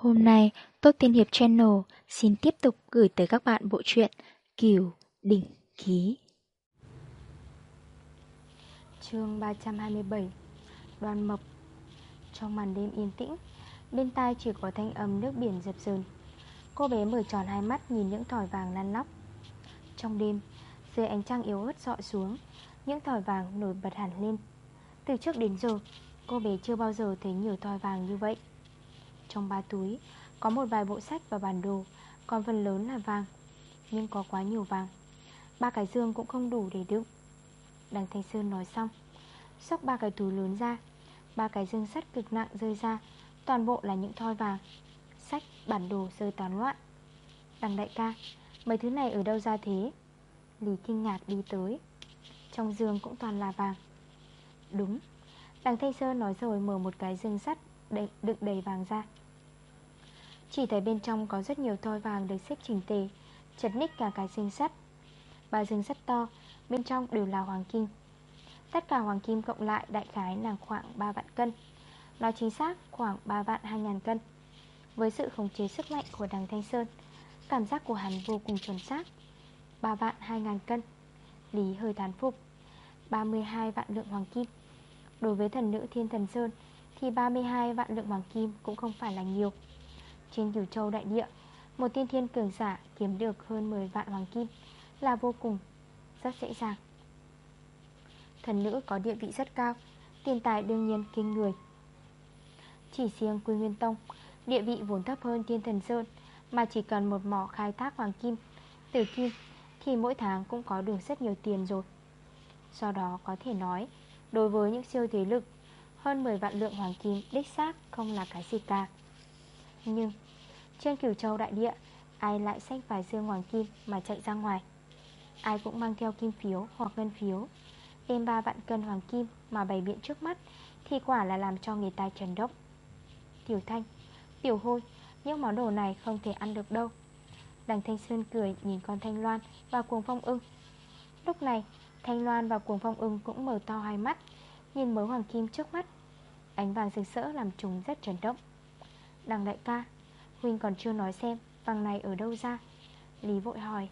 Hôm nay, Tốt Tiên Hiệp Channel xin tiếp tục gửi tới các bạn bộ truyện Kiều Đỉnh Ký. chương 327 Đoàn Mộc Trong màn đêm yên tĩnh, bên tai chỉ có thanh âm nước biển dập dờn. Cô bé mở tròn hai mắt nhìn những thỏi vàng lăn nóc. Trong đêm, dưới ánh trăng yếu ớt dọi xuống, những thỏi vàng nổi bật hẳn lên. Từ trước đến giờ, cô bé chưa bao giờ thấy nhiều thỏi vàng như vậy. Trong ba túi Có một vài bộ sách và bản đồ Còn phần lớn là vàng Nhưng có quá nhiều vàng. Ba cái dương cũng không đủ để đựng. Đằng Thanh Sơn nói xong Sóc ba cái túi lớn ra. Ba cái dương sắt cực nặng rơi ra Toàn bộ là những thoi vàng. Sách, bản đồ rơi tán loạn. Đằng đại ca Mấy thứ này ở đâu ra thế? Lý kinh ngạc đi tới. Trong giường cũng toàn là vàng. Đúng Đằng Thanh Sơn nói rồi mở một cái dương sắt Đựng đầy vàng ra chỉ thấy bên trong có rất nhiều thoi vàng được xếp chỉnh tề, Chật ních cả cái dương sắt. Ba dương sắt to, Bên trong đều là hoàng kim. Tất cả hoàng kim cộng lại đại khái là khoảng 3 vạn cân. Nói chính xác, khoảng 3 vạn 2 ngàn cân. Với sự khống chế sức mạnh của đằng Thanh Sơn, Cảm giác của hắn vô cùng chuẩn xác. 3 vạn 2 ngàn cân, Lý hơi thán phục. 32 vạn lượng hoàng kim. Đối với thần nữ Thiên Thần Sơn Thì 32 vạn lượng hoàng kim cũng không phải là nhiều trên cửu châu đại địa. Một tiên thiên cường giả kiếm được hơn 10 vạn hoàng kim Là vô cùng, Rất dễ dàng. Thần nữ có địa vị rất cao, Tiền tài đương nhiên kinh người. Chỉ riêng Quy Nguyên Tông, Địa vị vốn thấp hơn Thiên Thần Sơn, Mà chỉ cần một mỏ khai thác hoàng kim Từ kim Thì mỗi tháng cũng có được rất nhiều tiền rồi. Do đó có thể nói, Đối với những siêu thế lực, Hơn 10 vạn lượng hoàng kim đích xác không là cái gì cả nhưng trên cửu châu đại địa Ai lại xách vài dương hoàng kim mà chạy ra ngoài? Ai cũng mang theo kim phiếu hoặc ngân phiếu. Đem ba vạn cân hoàng kim mà bày biện trước mắt Thì quả là làm cho người ta trần đốc Tiểu thanh, tiểu hôi Những món đồ này không thể ăn được đâu. Đằng Thanh Sơn cười nhìn con Thanh Loan và cuồng phong ưng. Lúc này Thanh Loan và cuồng phong ưng cũng mở to hai mắt Nhìn mớ hoàng kim trước mắt. Ánh vàng rực rỡ làm chúng rất trần động. Đằng đại ca, Huynh còn chưa nói xem vàng này ở đâu ra? Lý vội hỏi.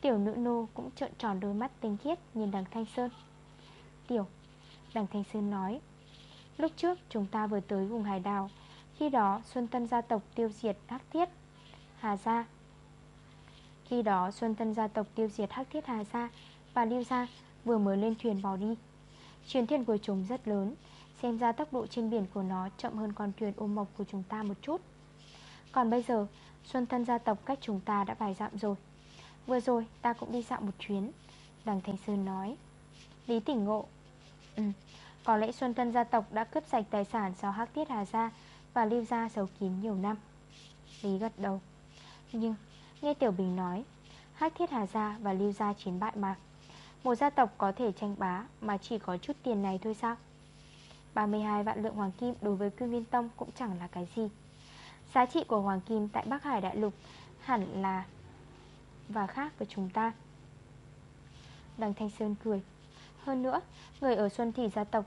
Tiểu nữ nô cũng trợn tròn đôi mắt tinh khiết Nhìn đằng Thanh Sơn. Tiểu, Đằng Thanh Sơn nói, Lúc trước chúng ta vừa tới vùng hải đảo, Khi đó Xuân Tân gia tộc tiêu diệt Hắc Thiết, Hà Gia. Khi đó Xuân Tân gia tộc tiêu diệt Hắc Thiết, Hà Gia Và Lưu Gia vừa mới lên thuyền bỏ đi. Chuyến thuyền của chúng rất lớn Xem ra tốc độ trên biển của nó chậm hơn con thuyền ôm mộc của chúng ta một chút. Còn bây giờ, Xuân thân gia tộc cách chúng ta đã vài dặm rồi. Vừa rồi, ta cũng đi dạo một chuyến Đằng thành Sơn nói. Lý tỉnh ngộ Ừ Có lẽ Xuân thân gia tộc đã cướp sạch tài sản do Hắc Tiết Hà Gia Và lưu gia giấu kín nhiều năm. Lý gật đầu. Nhưng, nghe Tiểu Bình nói, Hắc Thiết Hà Gia và lưu gia chiến bại mà. Một gia tộc có thể tranh bá Mà chỉ có chút tiền này thôi sao? 32 vạn lượng hoàng kim đối với cư nguyên tông cũng chẳng là cái gì. Giá trị của hoàng kim tại Bắc Hải Đại Lục hẳn là và khác với chúng ta. Đằng Thanh Sơn cười. Hơn nữa, người ở Xuân Thị gia tộc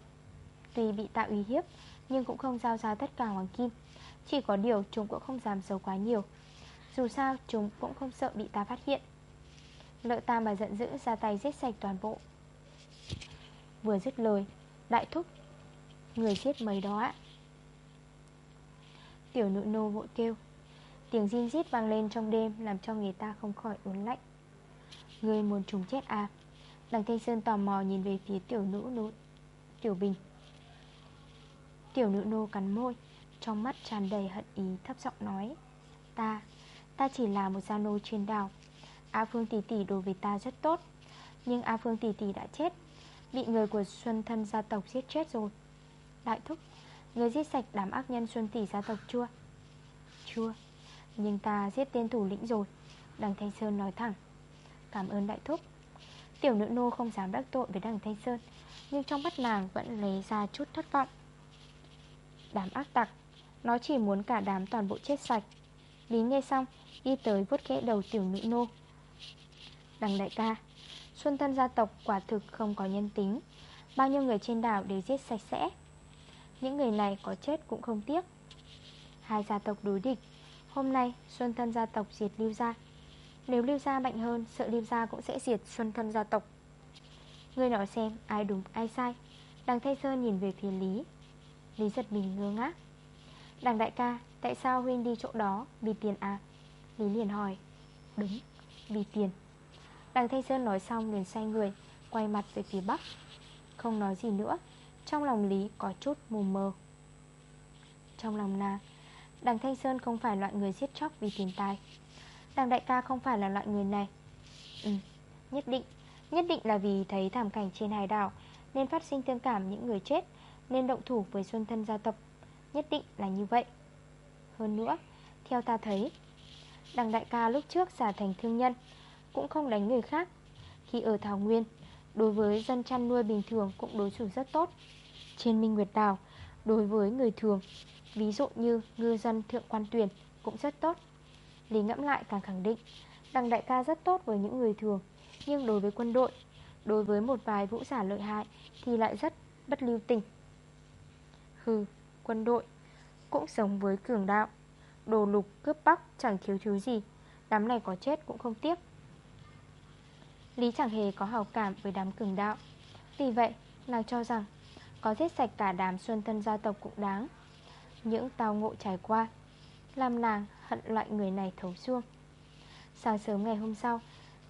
Tuy bị tạo uy hiếp Nhưng cũng không giao ra tất cả hoàng kim. Chỉ có điều chúng cũng không dám giấu quá nhiều. Dù sao chúng cũng không sợ bị ta phát hiện. Lợi ta mà giận dữ ra tay giết sạch toàn bộ. Vừa dứt lời Đại thúc Người chết mấy đó ạ. Tiểu nữ nô vội kêu. Tiếng zin rít vang lên trong đêm Làm cho người ta không khỏi uốn lạnh. Người muốn trùng chết à? Đằng Thanh Sơn tò mò nhìn về phía tiểu nữ nô Tiểu Bình. Tiểu nữ nô cắn môi Trong mắt tràn đầy hận ý thấp giọng nói Ta, ta chỉ là một gia nô trên đảo. A Phương tỷ tỷ đối với ta rất tốt Nhưng A Phương tỷ tỷ đã chết. Bị người của Xuân thân gia tộc giết chết rồi Đại thúc, Người giết sạch đám ác nhân Xuân Tỷ gia tộc chưa? Chưa. Nhưng ta giết tên thủ lĩnh rồi, Đằng Thanh Sơn nói thẳng. Cảm ơn đại thúc. Tiểu nữ nô không dám đắc tội với đằng Thanh Sơn, Nhưng trong mắt nàng vẫn lấy ra chút thất vọng. Đám ác tặc, Nó chỉ muốn cả đám toàn bộ chết sạch. Lý nghe xong, Đi tới vuốt khẽ đầu tiểu nữ nô. Đằng đại ca, Xuân thân gia tộc quả thực không có nhân tính. Bao nhiêu người trên đảo đều giết sạch sẽ những người này có chết cũng không tiếc. Hai gia tộc đối địch. Hôm nay, Xuân Thân gia tộc diệt Lưu Gia. Nếu Lưu Gia mạnh hơn, Sợ Lưu Gia cũng sẽ diệt Xuân Thân gia tộc. Người nói xem, ai đúng, ai sai. Đằng thay Sơn nhìn về phía Lý. Lý giật mình ngơ ngác. Đằng đại ca, Tại sao huynh đi chỗ đó Vì tiền à? Lý liền hỏi. Đúng Vì tiền. Đằng Thanh Sơn nói xong liền xoay người, Quay mặt về phía Bắc. Không nói gì nữa. Trong lòng Lý có chút mù mờ. Trong lòng nàng Đằng Thanh Sơn không phải loại người giết chóc vì tiền tài. Đằng đại ca không phải là loại người này. Ừ, nhất định Nhất định là vì thấy thảm cảnh trên hải đảo Nên phát sinh tương cảm những người chết Nên động thủ với Xuân Thân gia tộc. Nhất định là như vậy. Hơn nữa, theo ta thấy Đằng đại ca lúc trước giả thành thương nhân Cũng không đánh người khác. Khi ở Thảo Nguyên Đối với dân chăn nuôi bình thường cũng đối xử rất tốt. Trên Minh Nguyệt Đảo Đối với người thường Ví dụ như ngư dân thượng quan tuyển Cũng rất tốt. Lý ngẫm lại càng khẳng định Đằng đại ca rất tốt với những người thường. Nhưng đối với quân đội Đối với một vài vũ giả lợi hại Thì lại rất bất lưu tình. Hừ, quân đội Cũng sống với cường đạo. Đồ lục cướp bóc chẳng thiếu thứ gì. Đám này có chết cũng không tiếc. Lý chẳng hề có hào cảm với đám cường đạo. Vì vậy nàng cho rằng có giết sạch cả đám xuân thân gia tộc cũng đáng. Những tao ngộ trải qua, Làm nàng hận loại người này thấu xuông Sáng sớm ngày hôm sau,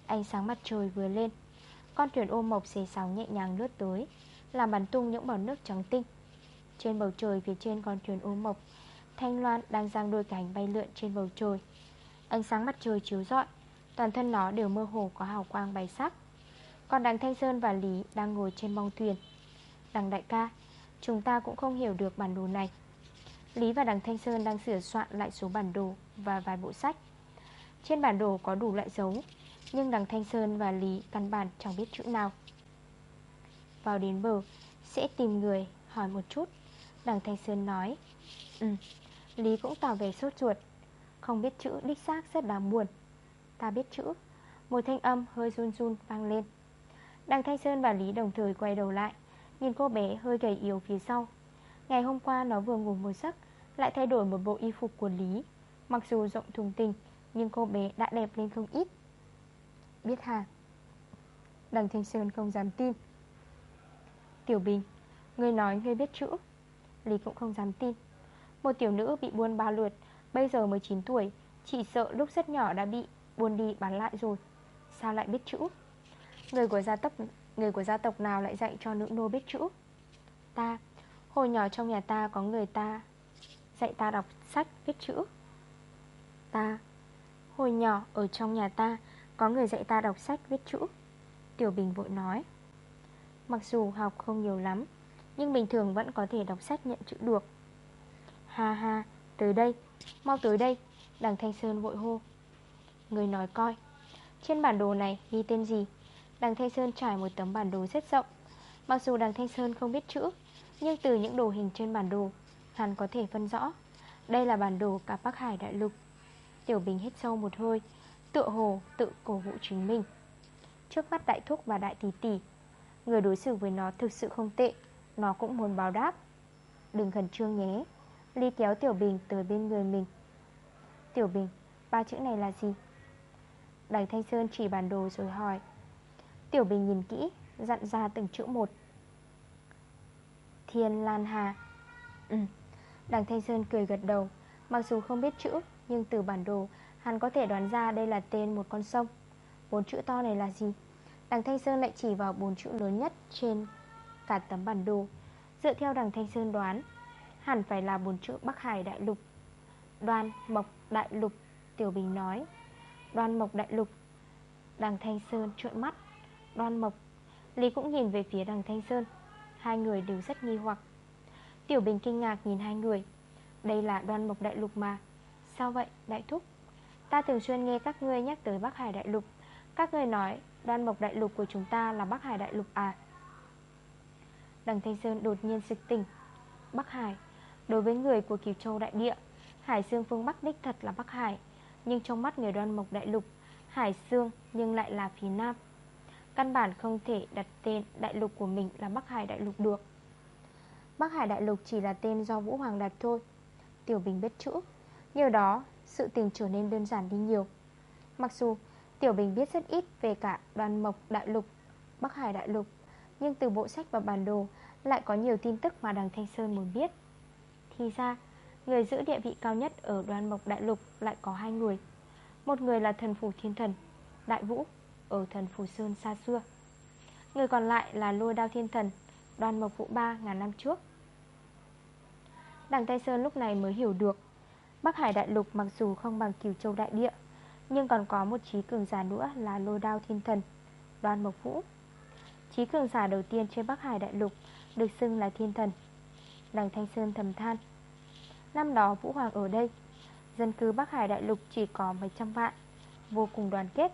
Ánh sáng mặt trời vừa lên. Con thuyền ô mộc xế sóng nhẹ nhàng lướt tới, Làm bắn tung những bọt nước trắng tinh. Trên bầu trời phía trên con thuyền ô mộc, Thanh loan đang giang đôi cánh bay lượn trên bầu trời. Ánh sáng mặt trời chiếu rọi, Toàn thân nó đều mơ hồ có hào quang bay sắc. Còn đằng Thanh Sơn và Lý đang ngồi trên bong thuyền. Đằng đại ca, Chúng ta cũng không hiểu được bản đồ này. Lý và đằng Thanh Sơn đang sửa soạn lại số bản đồ và vài bộ sách. Trên bản đồ có đủ loại dấu, Nhưng đằng Thanh Sơn và Lý căn bản chẳng biết chữ nào. Vào đến bờ, Sẽ tìm người hỏi một chút. Đằng Thanh Sơn nói Ừ Lý cũng tỏ vẻ sốt ruột. Không biết chữ đích xác rất đáng buồn. Ta biết chữ. Một thanh âm hơi run run vang lên. Đằng Thanh Sơn và Lý đồng thời quay đầu lại. Nhìn cô bé hơi gầy yếu phía sau. Ngày hôm qua nó vừa ngủ một giấc, Lại thay đổi một bộ y phục của Lý. Mặc dù rộng thùng tình, Nhưng cô bé đã đẹp lên không ít. Biết hả? Đằng Thanh Sơn không dám tin. Tiểu Bình Ngươi nói ngươi biết chữ. Lý cũng không dám tin. Một tiểu nữ bị buôn ba lượt, Bây giờ mới 9 tuổi, Chỉ sợ lúc rất nhỏ đã bị buôn đi bán lại rồi. Sao lại biết chữ? Người của gia tộc Người của gia tộc nào lại dạy cho nữ nô biết chữ? Ta. Hồi nhỏ trong nhà ta có người ta Dạy ta đọc sách viết chữ. Ta. Hồi nhỏ ở trong nhà ta Có người dạy ta đọc sách viết chữ. Tiểu Bình vội nói. Mặc dù học không nhiều lắm, Nhưng bình thường vẫn có thể đọc sách nhận chữ được. Ha ha, Tới đây, Mau tới đây, Đằng Thanh Sơn vội hô. Người nói coi, Trên bản đồ này ghi tên gì? Đằng Thanh Sơn trải một tấm bản đồ rất rộng. Mặc dù đằng Thanh Sơn không biết chữ Nhưng từ những đồ hình trên bản đồ Hắn có thể phân rõ. Đây là bản đồ cả Bắc Hải Đại Lục. Tiểu Bình hít sâu một hơi Tựa hồ tự cổ vũ chính mình. Trước mắt đại thúc và đại tỷ tỷ Người đối xử với nó thực sự không tệ Nó cũng muốn báo đáp. Đừng khẩn trương nhé Ly kéo Tiểu Bình tới bên người mình. Tiểu Bình, ba chữ này là gì? Đằng Thanh Sơn chỉ bản đồ rồi hỏi. Tiểu Bình nhìn kỹ, Dặn ra từng chữ một. Thiên Lan Hà. Ừ Đằng Thanh Sơn cười gật đầu. Mặc dù không biết chữ, Nhưng từ bản đồ, Hắn có thể đoán ra đây là tên một con sông. Bốn chữ to này là gì? Đằng Thanh Sơn lại chỉ vào bốn chữ lớn nhất Trên cả tấm bản đồ. Dựa theo đằng Thanh Sơn đoán, Hẳn phải là bốn chữ Bắc Hải Đại Lục. Đoan Mộc Đại Lục, Tiểu Bình nói. Đoan Mộc Đại Lục. Đằng Thanh Sơn trợn mắt. Đoan Mộc. Lý cũng nhìn về phía đằng Thanh Sơn. Hai người đều rất nghi hoặc. Tiểu Bình kinh ngạc nhìn hai người. Đây là đoan mộc đại lục mà. Sao vậy, đại thúc? Ta thường xuyên nghe các ngươi nhắc tới Bắc Hải đại lục. Các ngươi nói đoan mộc đại lục của chúng ta là Bắc Hải đại lục à? Đằng Thanh Sơn đột nhiên sực tỉnh. Bắc Hải, Đối với người của Kiều Châu đại địa, Hải Dương phương Bắc đích thật là Bắc Hải. Nhưng trong mắt người đoan mộc đại lục, Hải Dương nhưng lại là phía Nam. Căn bản không thể đặt tên đại lục của mình là Bắc Hải đại lục được. Bắc Hải đại lục chỉ là tên do Vũ Hoàng đặt thôi. Tiểu Bình biết chữ. Nhờ đó, sự tình trở nên đơn giản đi nhiều. Mặc dù Tiểu Bình biết rất ít về cả đoàn mộc đại lục, Bắc Hải đại lục, Nhưng từ bộ sách và bản đồ Lại có nhiều tin tức mà đằng Thanh Sơn muốn biết. Thì ra, Người giữ địa vị cao nhất ở đoàn mộc đại lục Lại có hai người. Một người là thần phủ thiên thần, Đại Vũ ở thần phủ Sơn xa xưa. Người còn lại là lôi đao thiên thần Đoàn mộc vụ ba ngàn năm trước. Đằng Tây Sơn lúc này mới hiểu được, Bắc Hải đại lục mặc dù không bằng Kiều châu đại địa, Nhưng còn có một trí cường giả nữa là lôi đao thiên thần Đoàn mộc vũ. Trí cường giả đầu tiên trên Bắc Hải đại lục Được xưng là thiên thần, Đằng Thanh Sơn thầm than. Năm đó Vũ Hoàng ở đây, Dân cư Bắc Hải đại lục chỉ có mấy trăm vạn, Vô cùng đoàn kết.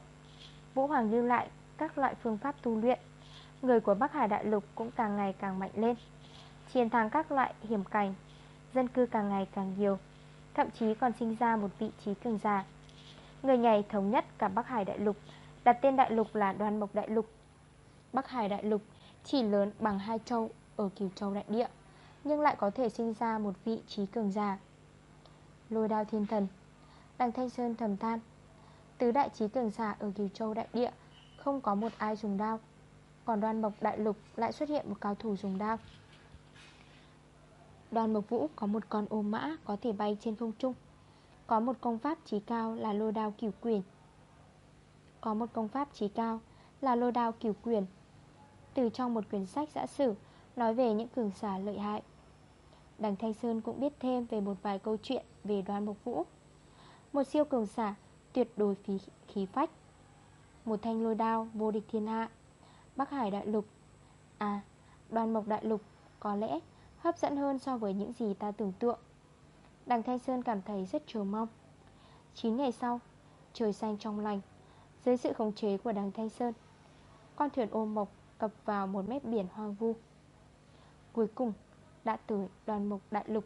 Vũ Hoàng lưu lại các loại phương pháp tu luyện. Người của Bắc Hải đại lục cũng càng ngày càng mạnh lên, Chiến thắng các loại hiểm cảnh, Dân cư càng ngày càng nhiều, Thậm chí còn sinh ra một vị trí cường giả. Người nhảy thống nhất cả Bắc Hải đại lục, Đặt tên đại lục là đoan mộc đại lục. Bắc Hải đại lục chỉ lớn bằng hai châu ở Kiều Châu đại địa, Nhưng lại có thể sinh ra một vị trí cường giả. Lôi đao thiên thần, Đằng Thanh Sơn thầm than Tứ đại trí cường giả ở Kiều Châu đại địa, Không có một ai dùng đao. Còn đoan mộc đại lục lại xuất hiện một cao thủ dùng đao. Đoàn Mộc Vũ có một con ô mã có thể bay trên không trung. Có một công pháp trí cao là lô đao cửu quyền Có một công pháp trí cao là lô đao cửu quyền Từ trong một quyển sách giã sử, Nói về những cường giả lợi hại. Đằng Thanh Sơn cũng biết thêm về một vài câu chuyện về đoàn mộc vũ. Một siêu cường giả tuyệt đối phí khí phách. Một thanh lôi đao vô địch thiên hạ. Bắc Hải đại lục. À, đoàn mộc đại lục Có lẽ Hấp dẫn hơn so với những gì ta tưởng tượng. Đằng Thanh Sơn cảm thấy rất chờ mong. 9 ngày sau Trời xanh trong lành Dưới sự khống chế của đằng Thanh Sơn Con thuyền ôm mộc cập vào một mép biển hoang vu. Cuối cùng Đã tới đoàn mộc đại lục.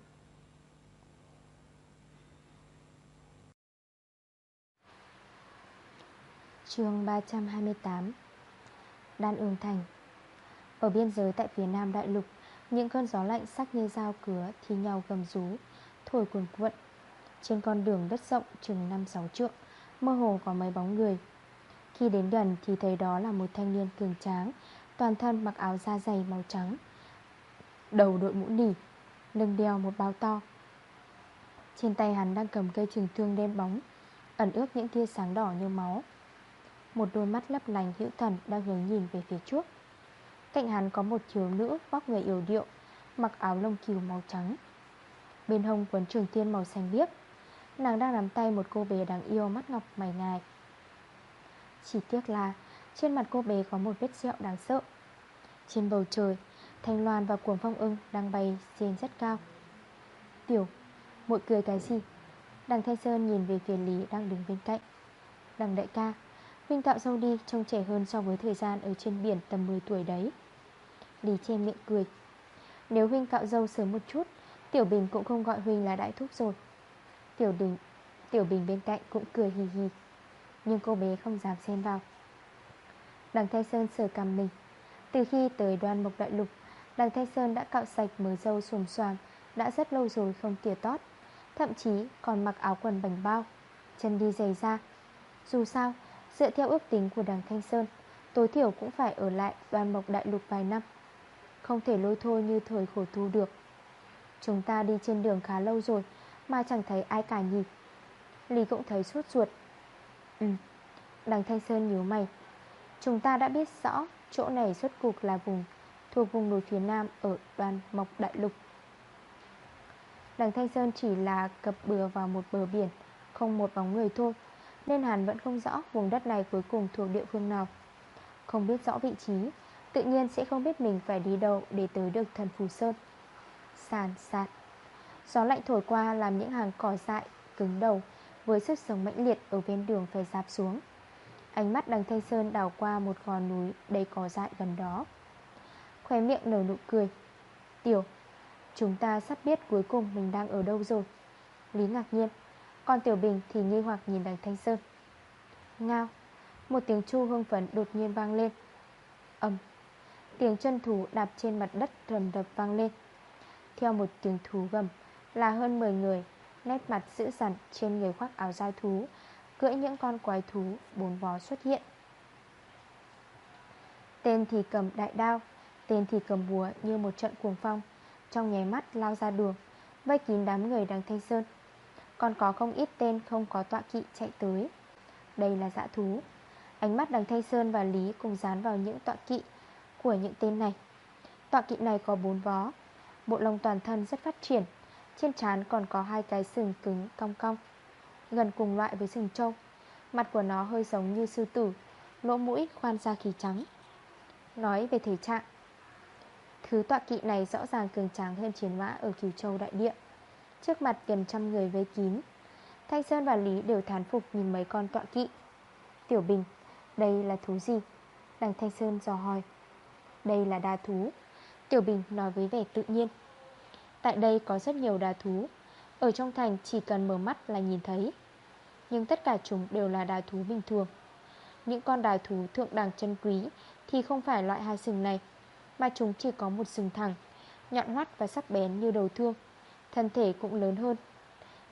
Chương 328 Đan ương thành. Ở biên giới tại phía nam đại lục, những cơn gió lạnh sắc như dao cứa Thì nhau gầm rú, Thổi cuồn cuộn. Trên con đường đất rộng chừng 5-6 trượng, Mơ hồ có mấy bóng người. Khi đến gần thì thấy đó là một thanh niên cường tráng, Toàn thân mặc áo da dày màu trắng, Đầu đội mũ nỉ, Lưng đeo một bao to. Trên tay hắn đang cầm cây trường thương đen bóng, Ẩn ước những tia sáng đỏ như máu. Một đôi mắt lấp lành hữu thần đang hướng nhìn về phía trước. Cạnh hắn có một thiếu nữ vóc người yếu điệu, Mặc áo lông cừu màu trắng. Bên hông quấn trường tiên màu xanh biếc. Nàng đang nắm tay một cô bé đáng yêu mắt ngọc mày ngài. Chỉ tiếc là, Trên mặt cô bé có một vết sẹo đáng sợ. Trên bầu trời, Thanh loan và cuồng phong ưng đang bay trên rất cao. Tiểu, Muội cười cái gì? Đằng Thanh Sơn nhìn về phía Lý đang đứng bên cạnh. Đằng đại ca Huynh cạo sâu đi, trông trẻ hơn so với thời gian ở trên biển tầm 10 tuổi đấy. Lý che miệng cười. Nếu Huynh cạo dâu sớm một chút, Tiểu Bình cũng không gọi Huynh là đại thúc rồi. Tiểu Bình Tiểu Bình bên cạnh cũng cười hì hì. Nhưng cô bé không dám xen vào. Đằng thay Sơn sờ cầm mình. Từ khi tới đoàn mộc đại lục, Đằng thay Sơn đã cạo sạch mớ dâu xùm xoàng Đã rất lâu rồi không tỉa tót. Thậm chí còn mặc áo quần bành bao, Chân đi giày ra Dù sao Dựa theo ước tính của đằng Thanh Sơn, Tối thiểu cũng phải ở lại đoàn mộc đại lục vài năm, Không thể lôi thôi như thời khổ tu được. Chúng ta đi trên đường khá lâu rồi Mà chẳng thấy ai cả nhịp Lý cũng thấy suốt ruột. Ừ Đằng Thanh Sơn nhíu mày. Chúng ta đã biết rõ Chỗ này xuất cuộc là vùng, Thuộc vùng núi phía nam ở đoàn mộc đại lục. Đằng Thanh Sơn chỉ là cập bừa vào một bờ biển, Không một bóng người thôi nên hắn vẫn không rõ vùng đất này cuối cùng thuộc địa phương nào. Không biết rõ vị trí, Tự nhiên sẽ không biết mình phải đi đâu để tới được thần Phù Sơn. Sàn sạt. Gió lạnh thổi qua làm những hàng cỏ dại cứng đầu Với sức sống mãnh liệt ở bên đường phải dạp xuống. Ánh mắt đằng Thanh Sơn đào qua một gò núi đầy cỏ dại gần đó. Khóe miệng nở nụ cười. Tiểu, Chúng ta sắp biết cuối cùng mình đang ở đâu rồi. Lý ngạc nhiên. Còn Tiểu Bình thì nghi hoặc nhìn đằng Thanh Sơn. Ngao, Một tiếng chu hương phấn đột nhiên vang lên. Âm Tiếng chân thú đạp trên mặt đất rầm đập vang lên. Theo một tiếng thú gầm Là hơn 10 người, Nét mặt dữ dằn trên người khoác áo dai thú, Cưỡi những con quái thú bốn vó xuất hiện. Tên thì cầm đại đao, Tên thì cầm búa như một trận cuồng phong, Trong nháy mắt lao ra đường, Vây kín đám người đằng Thanh Sơn. Còn có không ít tên không có tọa kỵ chạy tới. Đây là dã thú. Ánh mắt đằng Thanh Sơn và Lý cùng dán vào những tọa kỵ Của những tên này. Tọa kỵ này có bốn vó. Bộ lông toàn thân rất phát triển. Trên trán còn có hai cái sừng cứng cong cong, Gần cùng loại với sừng trâu. Mặt của nó hơi giống như sư tử, Lỗ mũi khoan ra khí trắng. Nói về thể trạng, Thứ tọa kỵ này rõ ràng cường tráng hơn chiến mã ở Kiều Châu đại địa. Trước mặt gần trăm người vây kín. Thanh Sơn và Lý đều thán phục nhìn mấy con tọa kỵ. Tiểu Bình, Đây là thú gì? Đằng Thanh Sơn dò hỏi. Đây là đa thú. Tiểu Bình nói với vẻ tự nhiên. Tại đây có rất nhiều đà thú. Ở trong thành chỉ cần mở mắt là nhìn thấy. Nhưng tất cả chúng đều là đà thú bình thường. Những con đà thú thượng đẳng chân quý Thì không phải loại hai sừng này, Mà chúng chỉ có một sừng thẳng, Nhọn hoắt và sắc bén như đầu thương. Thân thể cũng lớn hơn.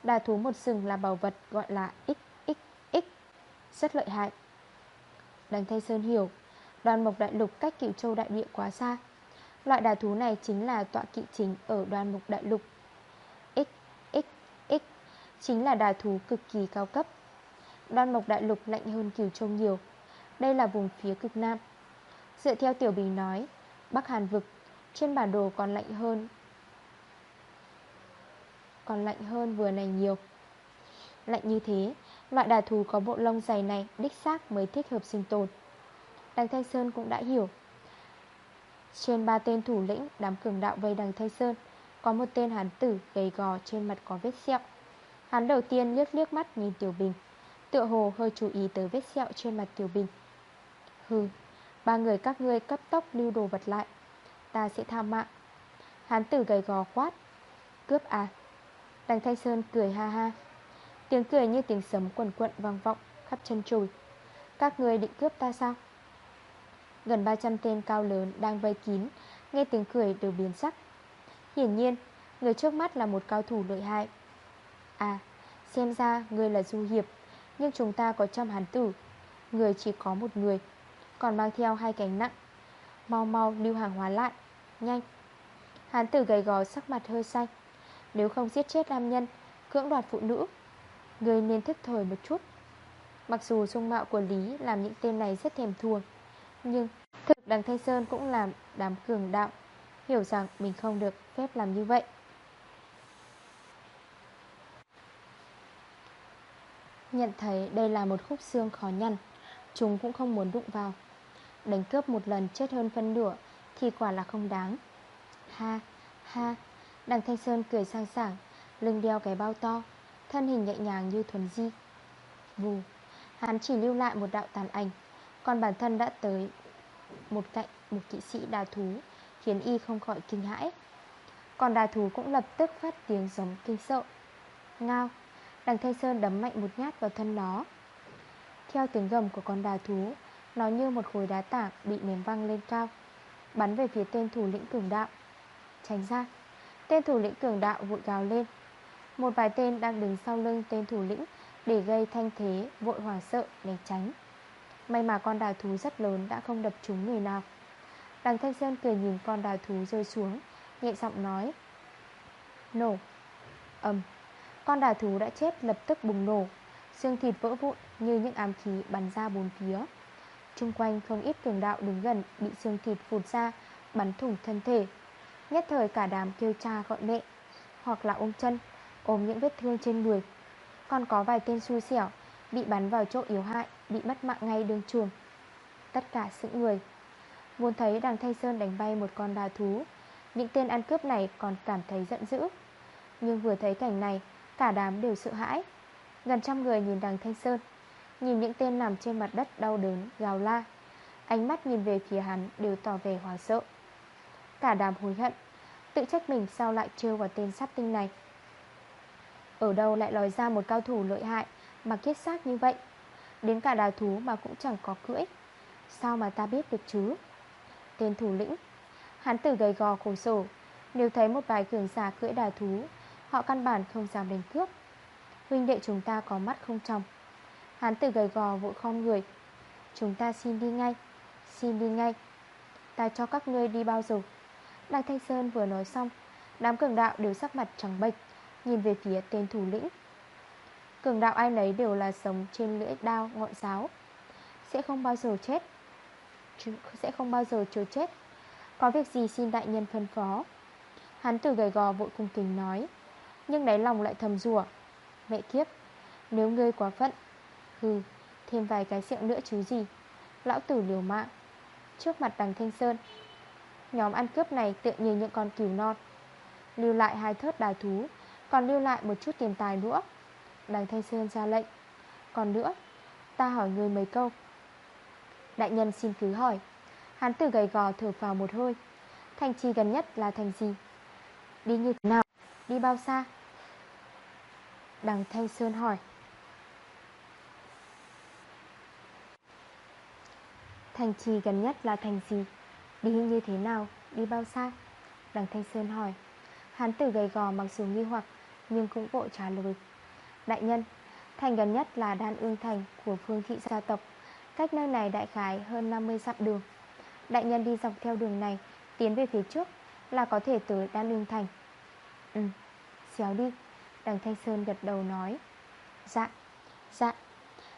Đà thú một sừng là bảo vật gọi là XXX Rất lợi hại. Đằng Thanh Sơn hiểu, Đoàn mộc đại lục cách cửu châu đại địa quá xa. Loại đà thú này chính là tọa kỵ chính ở đoàn mục đại lục. Xxx Chính là đà thú cực kỳ cao cấp. Đoàn mộc đại lục lạnh hơn Kiều Châu nhiều. Đây là vùng phía cực Nam. Dựa theo Tiểu Bình nói, Bắc Hàn vực Trên bản đồ còn lạnh hơn còn lạnh hơn vừa này nhiều. Lạnh như thế, Loại đà thú có bộ lông dày này Đích xác mới thích hợp sinh tồn. Đằng Thanh Sơn cũng đã hiểu. Trên ba tên thủ lĩnh, đám cường đạo vây đằng Thanh Sơn, Có một tên hán tử gầy gò trên mặt có vết sẹo. Hắn đầu tiên liếc liếc mắt nhìn Tiểu Bình, Tựa hồ hơi chú ý tới vết sẹo trên mặt Tiểu Bình. Hừ, Ba người các ngươi cấp tốc lưu đồ vật lại, Ta sẽ tham mạng. Hán tử gầy gò quát, Cướp à Đằng Thanh Sơn cười ha ha. Tiếng cười như tiếng sấm quần quận vang vọng khắp chân chùi. Các người định cướp ta sao? Gần 300 tên cao lớn đang vây kín, Nghe tiếng cười đều biến sắc. Hiển nhiên, Người trước mắt là một cao thủ lợi hại. À xem ra người là du hiệp, Nhưng chúng ta có trăm hán tử. Người chỉ có một người, Còn mang theo hai cánh nặng. Mau mau lưu hàng hóa lại, Nhanh. Hán tử gầy gò, sắc mặt hơi xanh nếu không giết chết nam nhân Cưỡng đoạt phụ nữ Người nên thức thời một chút. Mặc dù dung mạo của Lý làm những tên này rất thèm thuồng nhưng thực đằng Thanh Sơn cũng làm đám cường đạo Hiểu rằng mình không được phép làm như vậy. Nhận thấy đây là một khúc xương khó nhằn Chúng cũng không muốn đụng vào. Đánh cướp một lần chết hơn phân nửa Thì quả là không đáng. Ha, ha. Đằng Thanh Sơn cười sang sảng, Lưng đeo cái bao to, Thân hình nhẹ nhàng như thuần di. Vù, Hắn chỉ lưu lại một đạo tàn ảnh, còn bản thân đã tới một cạnh một kỵ sĩ đà thú, Khiến y không khỏi kinh hãi. Còn đà thú cũng lập tức phát tiếng giống kinh sợ. Ngao, Đằng Thanh Sơn đấm mạnh một nhát vào thân nó. Theo tiếng gầm của con đà thú, Nó như một khối đá tảng bị ném văng lên cao, Bắn về phía tên thủ lĩnh cường đạo. Tránh ra Tên thủ lĩnh cường đạo vội gào lên. Một vài tên đang đứng sau lưng tên thủ lĩnh Để gây thanh thế, vội hoảng sợ để tránh. May mà con đào thú rất lớn đã không đập trúng người nào. Đằng Thanh Sơn cười nhìn con đào thú rơi xuống, Nhẹ giọng nói, Nổ. Âm Con đào thú đã chết lập tức bùng nổ. Xương thịt vỡ vụn như những ám khí bắn ra bốn phía. Trung quanh không ít cường đạo đứng gần Bị xương thịt phụt ra, Bắn thủng thân thể. Nhất thời cả đám kêu cha gọi mẹ, Hoặc là ôm chân, Ôm những vết thương trên người. Còn có vài tên xui xẻo Bị bắn vào chỗ yếu hại, Bị mất mạng ngay đường chuồng Tất cả sự người. Muốn thấy đằng Thanh Sơn đánh bay một con đà thú, Những tên ăn cướp này còn cảm thấy giận dữ. Nhưng vừa thấy cảnh này, Cả đám đều sợ hãi. Gần trăm người nhìn đằng Thanh Sơn, Nhìn những tên nằm trên mặt đất đau đớn, Gào la. Ánh mắt nhìn về phía hắn đều tỏ vẻ hoảng sợ. Cả đám hối hận. Tự trách mình sao lại trêu vào tên sát tinh này. Ở đâu lại lòi ra một cao thủ lợi hại Mà kết xác như vậy? Đến cả đào thú mà cũng chẳng có cưỡi. Sao mà ta biết được chứ? Tên thủ lĩnh. Hắn tử gầy gò khổ sổ Nếu thấy một vài cường giả cưỡi đào thú, Họ căn bản không dám đánh cướp. Huynh đệ chúng ta có mắt không trong? hắn tử gầy gò vội khom người. Chúng ta xin đi ngay. Xin đi ngay. Ta cho các ngươi đi bao giờ? Đăng Thanh Sơn vừa nói xong, Đám cường đạo đều sắc mặt trắng bệch, Nhìn về phía tên thủ lĩnh. Cường đạo ai nấy đều là sống trên lưỡi đao ngọn giáo. Sẽ không bao giờ chết. Sẽ không bao giờ chờ chết. Có việc gì xin đại nhân phân phó? Hắn từ gầy gò vội cung kính nói, Nhưng đáy lòng lại thầm rủa. Mẹ kiếp, Nếu ngươi quá phận, Hừ, Thêm vài cái miệng nữa chứ gì. Lão tử liều mạng. Trước mặt đằng Thanh Sơn Nhóm ăn cướp này tựa như những con cừu non. Lưu lại hai thớt đài thú, Còn lưu lại một chút tiền tài nữa. Đằng Thanh Sơn ra lệnh. Còn nữa, Ta hỏi người mấy câu. Đại nhân xin cứ hỏi. Hắn từ gầy gò thở vào một hơi. Thành trì gần nhất là thành gì? Đi như thế nào? Đi bao xa? Đằng Thanh Sơn hỏi. Thành trì gần nhất là thành gì? Đi như thế nào? Đi bao xa? Đằng Thanh Sơn hỏi. Hắn tử gầy gò mặc dù nghi hoặc, Nhưng cũng vội trả lời. Đại nhân, Thành gần nhất là Đan Ương Thành của phương thị gia tộc. Cách nơi này đại khái hơn 50 dặm đường. Đại nhân đi dọc theo đường này, Tiến về phía trước Là có thể tới Đan Ương Thành. Ừ Xéo đi. Đằng Thanh Sơn gật đầu nói. Dạ Dạ.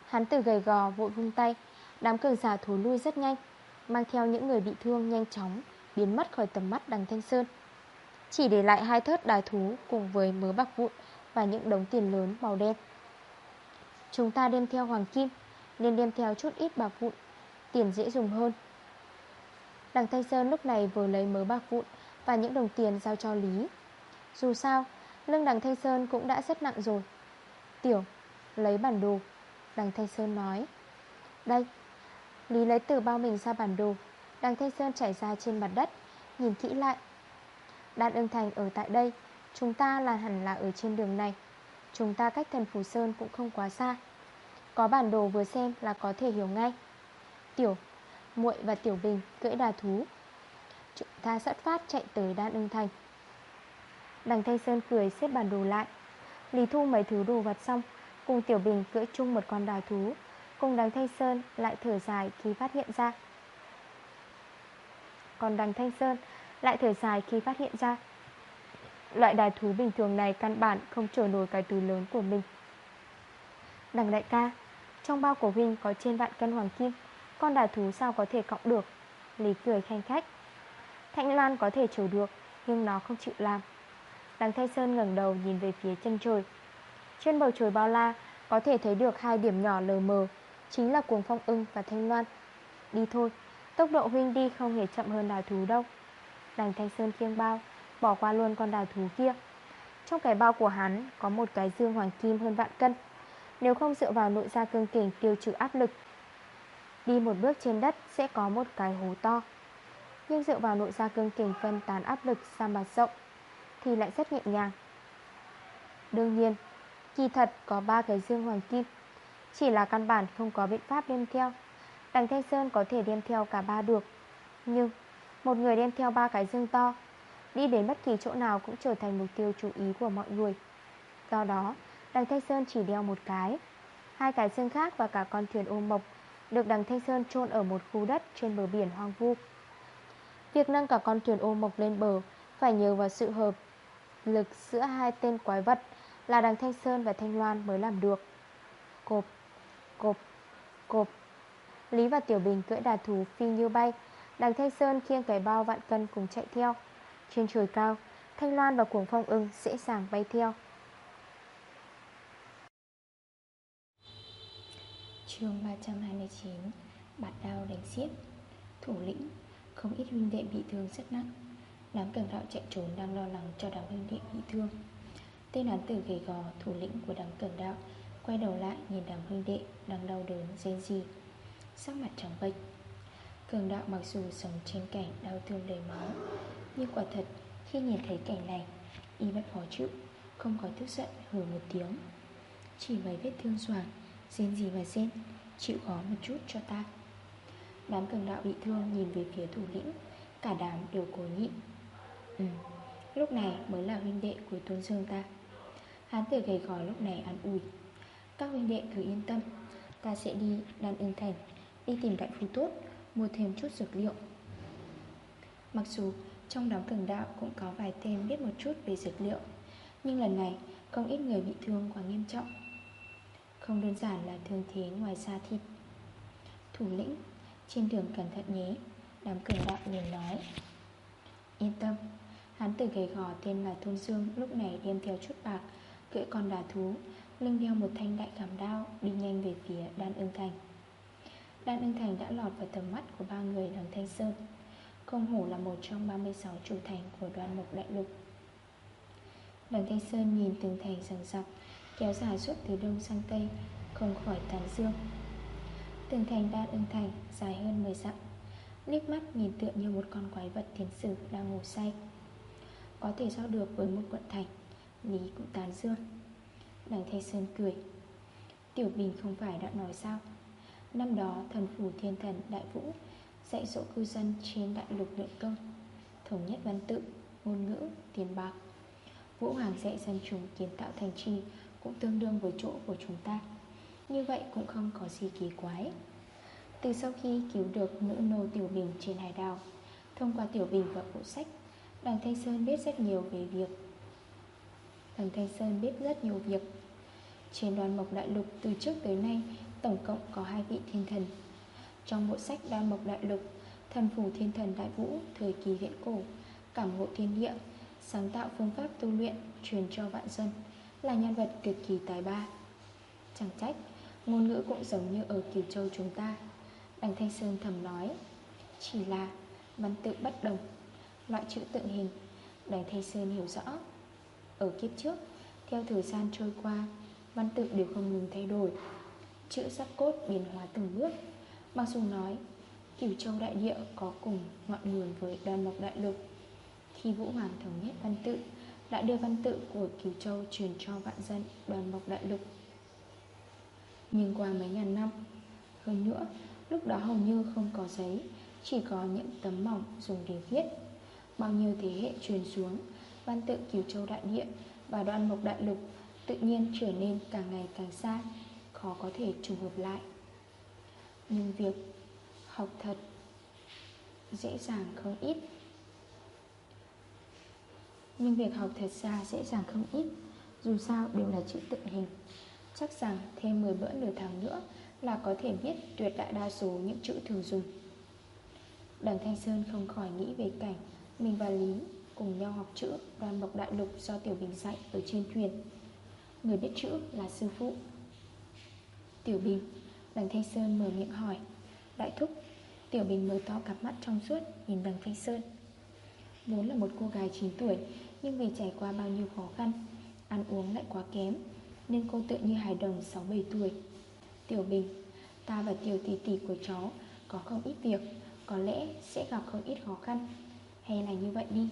Hắn từ gầy gò vội vung tay. Đám cường giả thối lui rất nhanh. Mang theo những người bị thương nhanh chóng, Biến mất khỏi tầm mắt đằng Thanh Sơn. Chỉ để lại hai thớt đài thú Cùng với mớ bạc vụn Và những đống tiền lớn màu đen. Chúng ta đem theo hoàng kim, Nên đem theo chút ít bạc vụn, Tiền dễ dùng hơn. Đằng Thanh Sơn lúc này vừa lấy mớ bạc vụn Và những đồng tiền giao cho Lý. Dù sao, Lưng đằng Thanh Sơn cũng đã rất nặng rồi. Tiểu, Lấy bản đồ, Đằng Thanh Sơn nói. Đây Lý lấy từ bao mình ra bản đồ Đằng Thanh Sơn chảy ra trên mặt đất, Nhìn kỹ lại. Đan ưng thành ở tại đây, Chúng ta là hẳn là ở trên đường này. Chúng ta cách thần Phủ Sơn cũng không quá xa. Có bản đồ vừa xem là có thể hiểu ngay. Tiểu, muội và Tiểu Bình, cưỡi đà thú. Chúng ta xuất phát chạy tới Đan ưng thành. Đằng Thanh Sơn cười xếp bản đồ lại. Lý thu mấy thứ đồ vật xong, Cùng Tiểu Bình cưỡi chung một con đà thú. Cùng đằng Thanh Sơn lại thở dài khi phát hiện ra. Còn đằng Thanh Sơn lại thở dài khi phát hiện ra. Loại đài thú bình thường này căn bản không trở nổi cái túi lớn của mình. Đằng đại ca, Trong bao của huynh có trên vạn cân hoàng kim, Con đài thú sao có thể cộng được? Lý cười khanh khách. Thanh Loan có thể chở được, Nhưng nó không chịu làm. Đằng Thanh Sơn ngẩng đầu nhìn về phía chân trời. Trên bầu trời bao la, Có thể thấy được hai điểm nhỏ lờ mờ. Chính là cuồng phong ưng và thanh loan. Đi thôi, Tốc độ huynh đi không hề chậm hơn đào thú đâu. Đành thanh sơn khiêng bao, Bỏ qua luôn con đào thú kia. Trong cái bao của hắn, Có một cái dương hoàng kim hơn vạn cân. Nếu không dựa vào nội gia cương kình tiêu trừ áp lực, Đi một bước trên đất Sẽ có một cái hố to. Nhưng dựa vào nội gia cương kình phân tán áp lực ra mặt rộng, Thì lại rất nhẹ nhàng. Đương nhiên, Kỳ thật có ba cái dương hoàng kim chỉ là căn bản không có biện pháp đem theo. Đằng Thanh Sơn có thể đem theo cả ba được. Nhưng, Một người đem theo ba cái dương to, Đi đến bất kỳ chỗ nào cũng trở thành mục tiêu chú ý của mọi người. Do đó, Đằng Thanh Sơn chỉ đeo một cái, Hai cái dương khác và cả con thuyền ô mộc Được đằng Thanh Sơn chôn ở một khu đất Trên bờ biển hoang vu. Việc nâng cả con thuyền ô mộc lên bờ Phải nhờ vào sự hợp lực giữa hai tên quái vật Là đằng Thanh Sơn và Thanh Loan mới làm được. Cộp. Cộp, cộp. Lý và Tiểu Bình cưỡi đà thú phi như bay. Đằng Thanh Sơn khiêng cái bao vạn cân cùng chạy theo. Trên trời cao Thanh Loan và cuồng phong ưng dễ dàng bay theo. Chương 329 Bạt đao đánh xiết Thủ lĩnh Không ít huynh đệ bị thương rất nặng. Đám cường đạo chạy trốn đang lo lắng cho đám huynh đệ bị thương. Tên án tử gầy gò Thủ lĩnh của đám cường đạo Quay đầu lại nhìn đám huynh đệ Đang đau đớn dên gì Sắc mặt trắng bệch. Cường đạo mặc dù sống trên cảnh đau thương đầy máu, Nhưng quả thật, Khi nhìn thấy cảnh này, Y vẫn khó chịu, Không có tức giận hử một tiếng. Chỉ mấy vết thương xoàng Dên gì mà dên Chịu khó một chút cho ta. Đám cường đạo bị thương nhìn về phía thủ lĩnh, Cả đám đều cố nhịn. Ừ Lúc này mới là huynh đệ của Tôn Dương ta. Hán tử gầy gò lúc này ăn ủi. Các huynh đệ cứ yên tâm. Ta sẽ đi đàn ưng thành, Đi tìm đại phu tốt, Mua thêm chút dược liệu. Mặc dù trong đám cường đạo cũng có vài tên biết một chút về dược liệu, Nhưng lần này không ít người bị thương quá nghiêm trọng. Không đơn giản là thương thế ngoài da thịt. Thủ lĩnh, Trên đường cẩn thận nhé, Đám cường đạo liền nói. Yên tâm, Hắn tử gầy gò tên là Thôn Dương Lúc này đem theo chút bạc, Cưỡi con đà thú Lưng đeo một thanh đại cảm đao, Đi nhanh về phía đan ương thành. Đan ương thành đã lọt vào tầm mắt của ba người đằng Thanh Sơn. Công hổ là một trong 36 chủ thành của đoàn mục đại lục. Đằng Thanh Sơn nhìn từng thành sẵn dọc Kéo dài suốt từ đông sang tây, Không khỏi tán dương. Từng thành đan ưng thành dài hơn 10 dặm, Liếc mắt nhìn tựa như một con quái vật thiên sử đang ngủ say. Có thể so được với một quận thành, Lý cũng tán dương. Đằng Thanh Sơn cười. Tiểu Bình không phải đã nói sao? Năm đó thần phủ thiên thần đại vũ Dạy dỗ cư dân trên đại lục luyện công Thống nhất văn tự, ngôn ngữ, tiền bạc. Vũ Hoàng dạy dân chúng kiến tạo thành trì Cũng tương đương với chỗ của chúng ta. Như vậy cũng không có gì kỳ quái. Từ sau khi cứu được nữ nô Tiểu Bình trên hải đảo Thông qua Tiểu Bình và bộ sách Đằng Thanh Sơn biết rất nhiều về việc. Đằng Thanh Sơn biết rất nhiều việc. Trên đoàn mộc đại lục từ trước tới nay, Tổng cộng có hai vị thiên thần. Trong bộ sách đoàn mộc đại lục, Thần phủ thiên thần đại vũ, Thời kỳ viễn cổ, Cảm ngộ thiên địa, Sáng tạo phương pháp tu luyện, Truyền cho vạn dân, Là nhân vật cực kỳ tài ba. Chẳng trách, Ngôn ngữ cũng giống như ở Kiều Châu chúng ta. Đằng Thanh Sơn thầm nói, Chỉ là văn tự bất đồng, Loại chữ tượng hình. Đằng Thanh Sơn hiểu rõ, Ở kiếp trước, Theo thời gian trôi qua Văn tự đều không ngừng thay đổi. Chữ sắc cốt biến hóa từng bước. Mặc dù nói, Cửu Châu Đại Địa có cùng ngọn nguồn với đoàn mộc đại lục, Khi Vũ Hoàng thống nhất văn tự, Đã đưa văn tự của Cửu Châu truyền cho vạn dân đoàn mộc đại lục. Nhưng qua mấy ngàn năm, Hơn nữa, Lúc đó hầu như không có giấy, Chỉ có những tấm mỏng dùng để viết. Bao nhiêu thế hệ truyền xuống, Văn tự Cửu Châu Đại Địa Và đoàn mộc đại lục Tự nhiên trở nên càng ngày càng xa, Khó có thể trùng hợp lại. Nhưng việc học thật dễ dàng không ít. Nhưng việc học thật xa dễ dàng không ít, Dù sao đều là chữ tự hình. Chắc rằng thêm 10 bữa nửa tháng nữa Là có thể biết tuyệt đại đa số những chữ thường dùng. Đằng Thanh Sơn không khỏi nghĩ về cảnh Mình và Lý cùng nhau học chữ Đoàn bọc Đại Lục do Tiểu Bình dạy ở trên thuyền. Người biết chữ là sư phụ. Tiểu Bình, Đằng Thanh Sơn mở miệng hỏi. Đại thúc, Tiểu Bình mở to cặp mắt trong suốt, Nhìn đằng Thanh Sơn. Vốn là một cô gái 9 tuổi, Nhưng vì trải qua bao nhiêu khó khăn, Ăn uống lại quá kém, Nên cô tự như hài đồng 6-7 tuổi. Tiểu Bình, Ta và tiểu tỷ tỷ của cháu Có không ít việc, Có lẽ sẽ gặp không ít khó khăn. Hay là như vậy đi,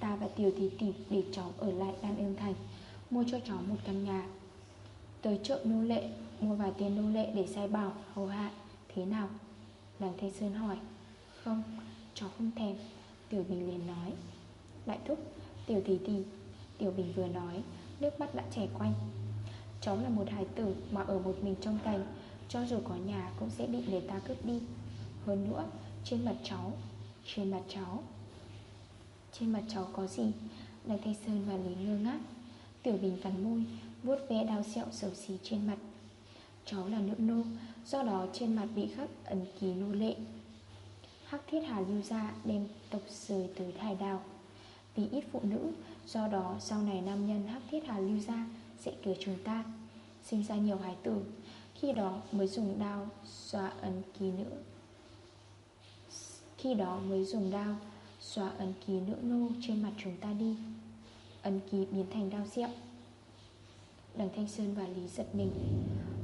Ta và tiểu tỷ tỷ để cháu ở lại Đan Ương Thành Mua cho cháu một căn nhà. Tới chợ nô lệ Mua vài tiền nô lệ để sai bảo hầu hạ. Thế nào? Đằng Thanh Sơn hỏi. Không, cháu không thèm. Tiểu Bình liền nói. Đại thúc, tiểu tỷ tỷ Tiểu Bình vừa nói, nước mắt đã chảy quanh. Cháu là một hài tử mà ở một mình trong thành Cho dù có nhà cũng sẽ bị người ta cướp đi. Hơn nữa, trên mặt cháu Trên mặt cháu. Trên mặt cháu có gì? Đằng Thanh Sơn và Lý ngơ ngác. Tiểu Bình cắn môi, vuốt ve đau sẹo xấu xí trên mặt. Cháu là nữ nô, Do đó trên mặt bị khắc ẩn ký nô lệ. Hắc thiết hà lưu ra đem tộc rời tới thải đào. Vì ít phụ nữ, Do đó sau này nam nhân hắc thiết hà lưu ra Sẽ cưới chúng ta, Sinh ra nhiều hài tử, Khi đó mới dùng đao xóa ấn ký nữ. Khi đó mới dùng đao Xóa ấn ký nữ nô trên mặt chúng ta đi. Ấn ký biến thành đao sẹo Đằng Thanh Sơn và Lý giật mình.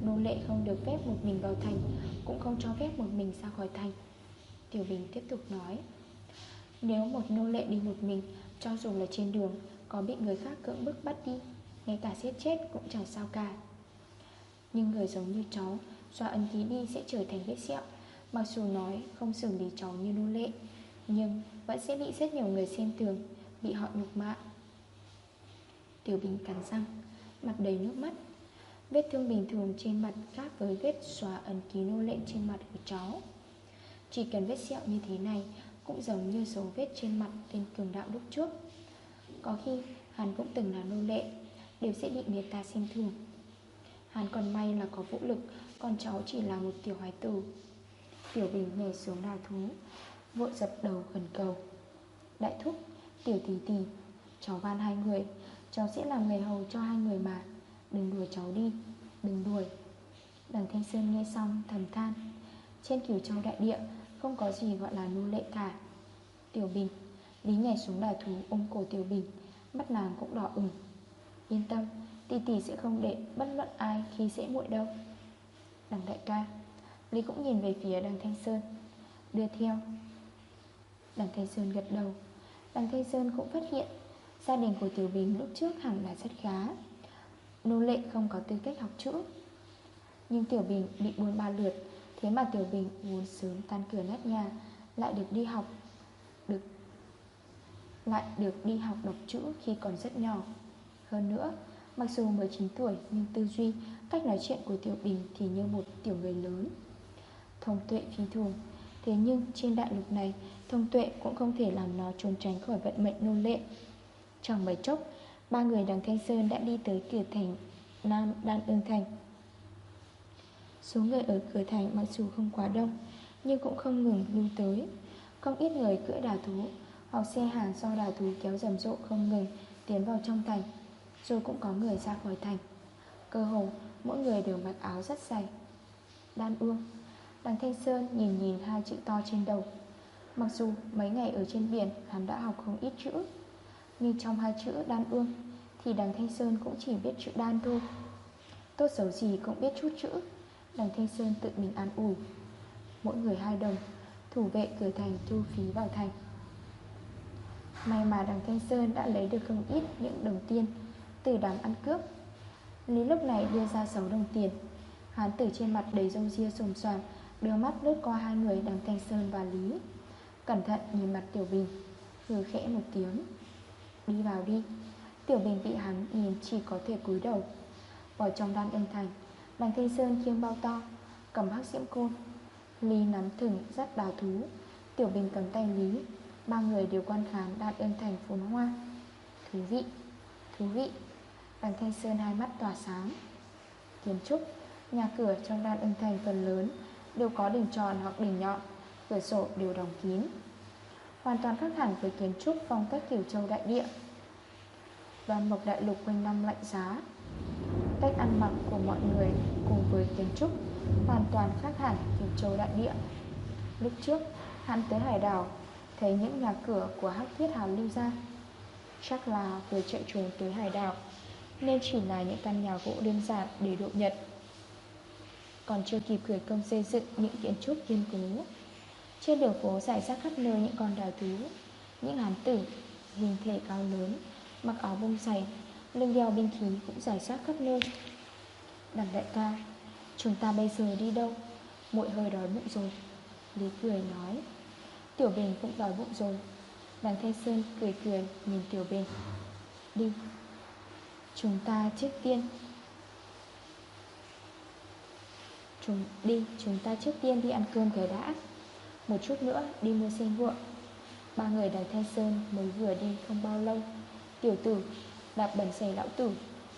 Nô lệ không được phép một mình vào thành, Cũng không cho phép một mình ra khỏi thành. Tiểu Bình tiếp tục nói, Nếu một nô lệ đi một mình, Cho dù là trên đường, Có bị người khác cưỡng bức bắt đi, Ngay cả giết chết cũng chẳng sao cả. Nhưng người giống như cháu, Do ân ký đi sẽ trở thành vết sẹo Mặc dù nói không xử lý cháu như nô lệ, Nhưng vẫn sẽ bị rất nhiều người xem thường, Bị họ nhục mạ. Tiểu Bình cắn răng Mặt đầy nước mắt. Vết thương bình thường trên mặt khác với vết xóa ẩn ký nô lệ trên mặt của cháu. Chỉ cần vết sẹo như thế này Cũng giống như dấu vết trên mặt tên cường đạo lúc trước. Có khi hắn cũng từng là nô lệ Đều sẽ bị người ta xem thường. Hắn còn may là có vũ lực Còn cháu chỉ là một tiểu hài tử. Tiểu Bình nhảy xuống đào thú Vội dập đầu gần cầu. Đại thúc, tiểu tỷ tỷ Cháu van hai người Cháu sẽ làm người hầu cho hai người mà. Đừng đuổi cháu đi, đừng đuổi Đằng Thanh Sơn nghe xong thầm than. Trên cửu châu đại địa Không có gì gọi là nô lệ cả. Tiểu Bình Lý nhảy xuống đài thú ôm cổ Tiểu Bình. Mắt nàng cũng đỏ ửng. Yên tâm, tỷ tỷ sẽ không để bất luận ai khi sẽ muội đâu. Đằng đại ca Lý cũng nhìn về phía đằng Thanh Sơn. Đưa theo. Đằng Thanh Sơn gật đầu. Đằng Thanh Sơn cũng phát hiện Gia đình của Tiểu Bình lúc trước hẳn là rất khá. Nô lệ không có tư cách học chữ. Nhưng Tiểu Bình bị buôn ba lượt, Thế mà Tiểu Bình muốn sớm tan cửa nát nhà, Lại được đi học, Được, Lại được đi học đọc chữ khi còn rất nhỏ. Hơn nữa, Mặc dù 19 tuổi, nhưng tư duy, Cách nói chuyện của Tiểu Bình thì như một tiểu người lớn. Thông tuệ phi thường. Thế nhưng trên đại lục này, Thông tuệ cũng không thể làm nó trốn tránh khỏi vận mệnh nô lệ. Trong mấy chốc, Ba người đằng Thanh Sơn đã đi tới cửa thành Nam Đan Ương Thành. Số người ở cửa thành mặc dù không quá đông, Nhưng cũng không ngừng lưu tới. Không ít người cưỡi đào thú Hoặc xe hàng do đào thú kéo rầm rộ không ngừng Tiến vào trong thành, Rồi cũng có người ra khỏi thành. Cơ hồ, mỗi người đều mặc áo rất dày, Đan Ương. Đằng Thanh Sơn nhìn nhìn hai chữ to trên đầu. Mặc dù mấy ngày ở trên biển, Hắn đã học không ít chữ nhưng trong hai chữ đan ương, Thì đằng Thanh Sơn cũng chỉ biết chữ đan thôi. Tốt xấu gì cũng biết chút chữ. Đằng Thanh Sơn tự mình an ủi. Mỗi người hai đồng, Thủ vệ cửa thành thu phí vào thành. May mà đằng Thanh Sơn đã lấy được không ít những đồng tiền Từ đám ăn cướp. Lý lúc này đưa ra 6 đồng tiền. Hán tử trên mặt đầy râu ria sồm xoàm, Đưa mắt lướt qua hai người đằng Thanh Sơn và Lý. Cẩn thận nhìn mặt Tiểu Bình, Hừ khẽ một tiếng. Đi vào đi. Tiểu Bình bị hắn nhìn chỉ có thể cúi đầu Vào trong đan âm thành Đằng Thanh Sơn khiêng bao to, Cầm hắc diễm côn Lý nắm thừng dắt đào thú. Tiểu Bình cầm tay Lý, Ba người đều quan khám đan âm thành phồn hoa. Thú vị Thú vị. Đằng Thanh Sơn hai mắt tỏa sáng. Kiến trúc, Nhà cửa trong đan âm thành phần lớn Đều có đỉnh tròn hoặc đỉnh nhọn, Cửa sổ đều đóng kín. Hoàn toàn khác hẳn với kiến trúc phong cách kiểu châu đại địa. Đoàn mộc đại lục quanh năm lạnh giá. Cách ăn mặc của mọi người cùng với kiến trúc Hoàn toàn khác hẳn kiểu châu đại địa. Lúc trước, hắn tới hải đảo, Thấy những nhà cửa của hắc thiết hào lưu ra. Chắc là vừa chạy trốn tới hải đảo, Nên chỉ là những căn nhà gỗ đơn giản để độ nhật. Còn chưa kịp khởi công xây dựng những kiến trúc kiên cố trên đường phố giải rác khắp nơi những con đào thú, Những hán tử, Hình thể cao lớn, Mặc áo bông dày, Lưng đeo binh khí cũng giải rác khắp nơi. Đằng đại ca, Chúng ta bây giờ đi đâu? Muội hơi đói bụng rồi. Lý cười nói, Tiểu Bình cũng đói bụng rồi. Đằng Thanh Sơn cười cười nhìn Tiểu Bình, Đi, Chúng ta trước tiên. Chúng, đi, Chúng ta trước tiên đi ăn cơm cái đã. Một chút nữa, đi mua xe ngựa Ba người đài Thanh Sơn mới vừa đi không bao lâu. Tiểu tử Đạp bẩn xe lão tử,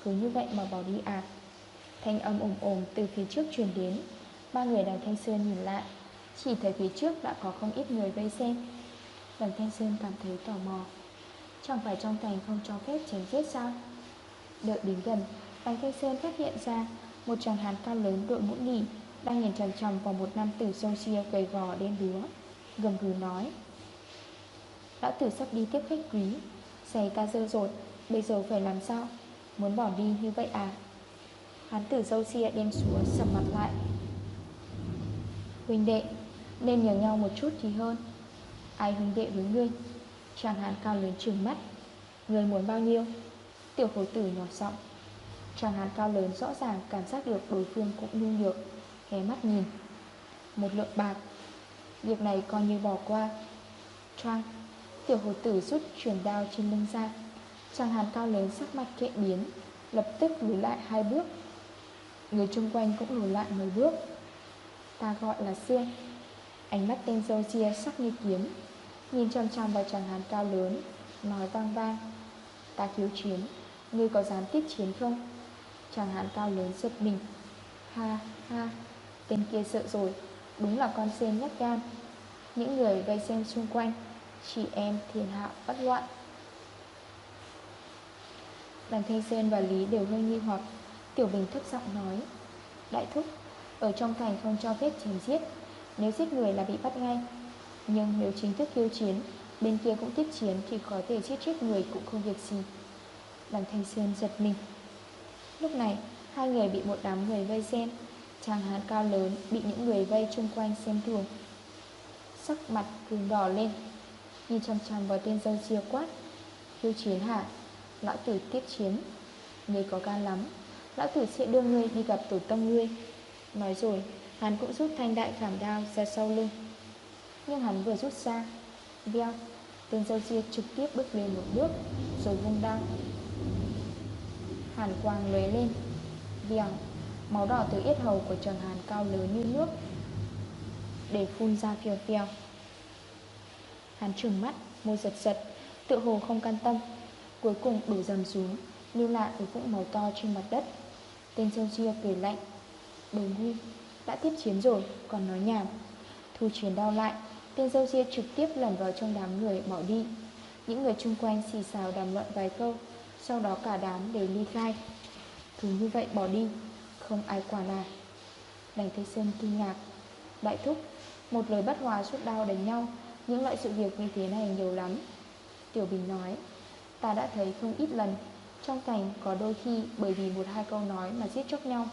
Cứ như vậy mà bỏ đi à? Thanh âm ồm ồm từ phía trước truyền đến. Ba người đằng Thanh Sơn nhìn lại. Chỉ thấy phía trước đã có không ít người vây xem. Đằng Thanh Sơn cảm thấy tò mò. Chẳng phải trong thành không cho phép chém giết sao? Đợi đến gần Đằng Thanh Sơn phát hiện ra Một chàng hán cao lớn đội mũ nỉ. Đang nhìn chằm chằm vào một nam tử sâu xia gầy gò đen đúa. Gầm gừ nói, Lão tử sắp đi tiếp khách quý. Giày ta dơ rồi Bây giờ phải làm sao? Muốn bỏ đi như vậy à? Hán tử dâu xia đem xuống sầm mặt lại. Huynh đệ, Nên nhờ nhau một chút thì hơn. Ai huynh đệ với ngươi? Chàng hán cao lớn trừng mắt. Ngươi muốn bao nhiêu? Tiểu khối tử nhỏ giọng. Chàng hán cao lớn rõ ràng cảm giác được đối phương cũng nhu nhược hé mắt nhìn. Một lượng bạc. Việc này coi như bỏ qua. Choang, Tiểu hồ tử rút chuyển đao trên lưng ra. Chàng hán cao lớn sắc mặt kệ biến, Lập tức lùi lại hai bước. Người chung quanh cũng lùi lại mấy bước. Ta gọi là Sương. Ánh mắt tên dâu chia sắc như kiếm. Nhìn chăm chăm vào chàng hán cao lớn, Nói vang vang. Ta thiếu chiến, Ngươi có dám tiếp chiến không? Chàng hán cao lớn giật mình. Ha ha. Tên kia sợ rồi. Đúng là con sen nhắc gan. Những người vây xem xung quanh, Chị em thiền hạ bất loạn. Đằng Thanh Sơn và Lý đều hơi nghi hoặc. Tiểu Bình thấp giọng nói, Đại thúc, Ở trong thành không cho phép chém giết. Nếu giết người là bị bắt ngay. Nhưng nếu chính thức khiêu chiến, Bên kia cũng tiếp chiến thì có thể giết chết người cũng không việc gì. Đằng Thanh Sơn giật mình. Lúc này, Hai người bị một đám người vây xem. Chàng hán cao lớn, bị những người vây chung quanh xem thường. Sắc mặt cường đỏ lên, Nhìn chăm chăm vào tên dâu chia quát. Khiêu chiến hả? Lão tử tiếp chiến. Ngươi có gan lắm. Lão tử sẽ đưa ngươi đi gặp tổ tông ngươi. Nói rồi, hắn cũng rút thanh đại khảm đao ra sau lưng. Nhưng hắn vừa rút ra, Veo, Tên dâu chia trực tiếp bước lên một bước, Rồi vung đao. Hàn quang lóe lên. Vèo Máu đỏ từ yết hầu của Trần Hàn cao lớn như nước, Để phun ra phiêu phiêu Hắn trừng mắt, Môi giật giật Tự hồ không can tâm. Cuối cùng đổ dầm xuống, Lưu lại với vũng màu to trên mặt đất. Tên dâu chia cười lạnh Đồ ngu Đã tiếp chiến rồi, Còn nói nhảm. Thu chiến đau lại, Tên dâu chia trực tiếp lẩn vào trong đám người bỏ đi. Những người chung quanh xì xào đàm luận vài câu, Sau đó cả đám đều ly khai. Cứ như vậy bỏ đi. Không ai quả là Đành Thế Sơn kinh ngạc. Đại thúc, Một lời bất hòa suốt đau đánh nhau, Những loại sự việc như thế này nhiều lắm. Tiểu Bình nói, Ta đã thấy không ít lần, Trong cảnh có đôi khi bởi vì một hai câu nói mà giết chóc nhau.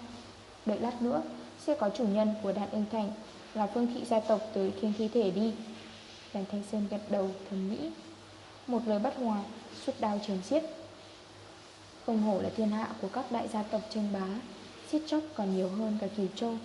Đợi lát nữa, Sẽ có chủ nhân của đàn ưng thành Là phương thị gia tộc tới khiêng thi thể đi. Đàn Thanh Sơn gật đầu, thầm nghĩ. Một lời bất hòa, Suốt đau trường giết. Không hổ là thiên hạ của các đại gia tộc tranh bá. Giết chóc còn nhiều hơn cả kỳ Châu.